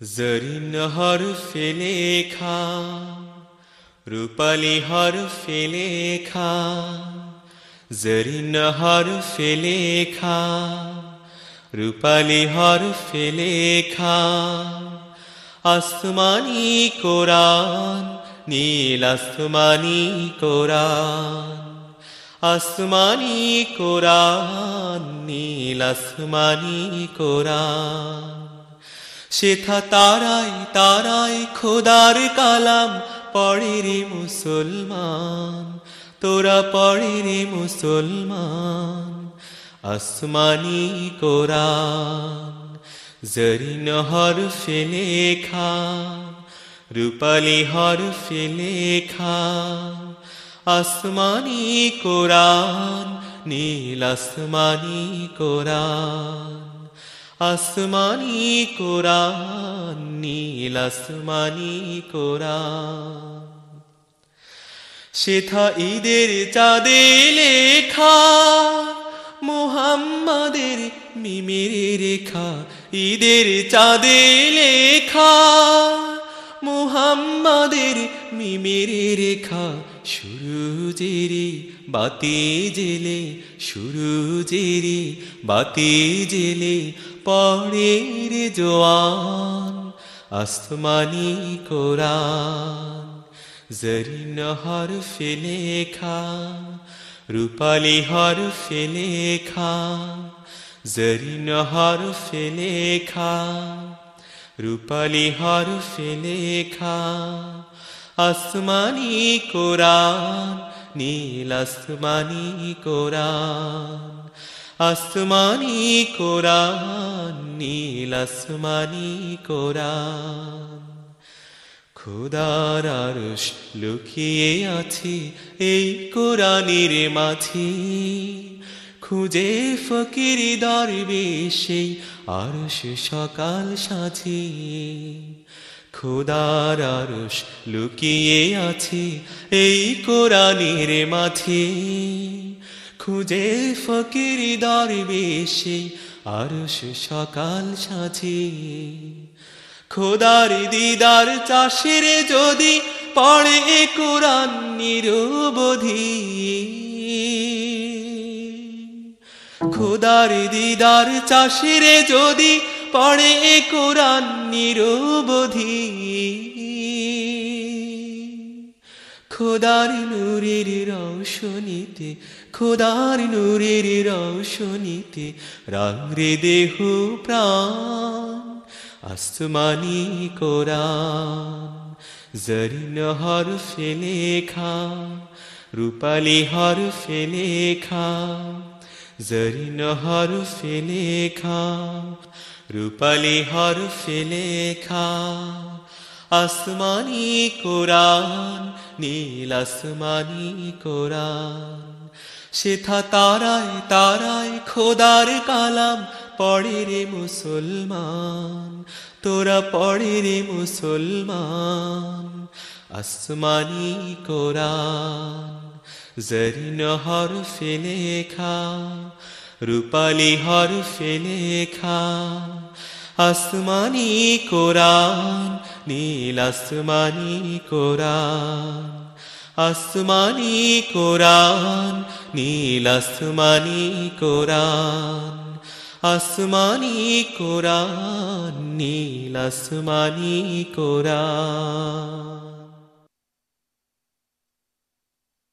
জরিন হরফে লেখা রূপালি হরফে লেখা জরিন হরফে লেখা রূপালি হরফে লেখা আসমানি কোরআন নীল আসমানি কোরআন আসমানি কোরআন নীল আসমানি কোরআন শেথা তারাই তারাই খোদার কালাম। পড়ে রে মুসলমান, তোরা পড়েরে মুসলমান। আসমানি কোরআন জরিন হরফে লেখা, রূপালি হরফে লেখা। আসমানি কোরআন, নীল আসমানি কোরআন। আসমানি কোরআন, নীল আসমানি কোরআন। সেথা ঈদের চাঁদে লেখা, মুহাম্মাদের মিমের রেখা। ঈদের চাঁদে লেখা, মুহাম্মাদের মিমের রেখা। সুরুজেরে বাতি জেলে সুরুজেরে বাতি জেলে পড়ে রে জোয়ান, আসমানি কোরআন জরিন হরফে লেখা রূপালি হরফে লেখা জরিন হরফে লেখা রূপালি হরফে লেখা আসমানি কোরআন, নীল আসমানি কোরআন আসমানি কোরআন, নীল আসমানি কোরআন। খোদার আরশ লুকিয়ে আছে এই কোরআনের মাঝে। খুঁজে ফকির দরবে সেই আরশ সকাল সাথে খোদার আরশ লুকিয়ে আছে এই কোরআনের মাঝে। খুঁজে ফকির দরবে সেই আরশ সকাল সাথে খোদার দিদার চাষের যদি পড়ে কোরআন নিরবধি। খোদার দিদার চাষের যদি পড়ে কোরআন নিরবধি। খোদার নূরের রৌশনীতে, খোদার নূরের রৌশনীতে রাংরে দেহ প্রাণ, আসমানি কোরআন জরিন হরফে লেখা, রূপালি হরফে লেখা জরিন হরফে লেখা, রূপালি হরফে লেখা। আসমানি কোরআন, নীল আসমানি কোরআন। সেথা তারায় তারায় খোদার কালাম, পড়ে রে মুসলমান, তোরা পড়ে রে মুসলমান। আসমানি কোরআন জরিন হরফে লেখা রূপালি হরফে লেখা আসমানি কোরআন, নীল আসমানি কোরআন। আসমানি কোরআন, নীল আসমানি কোরআন। আসমানি কোরআন, নীল আসমানি কোরআন।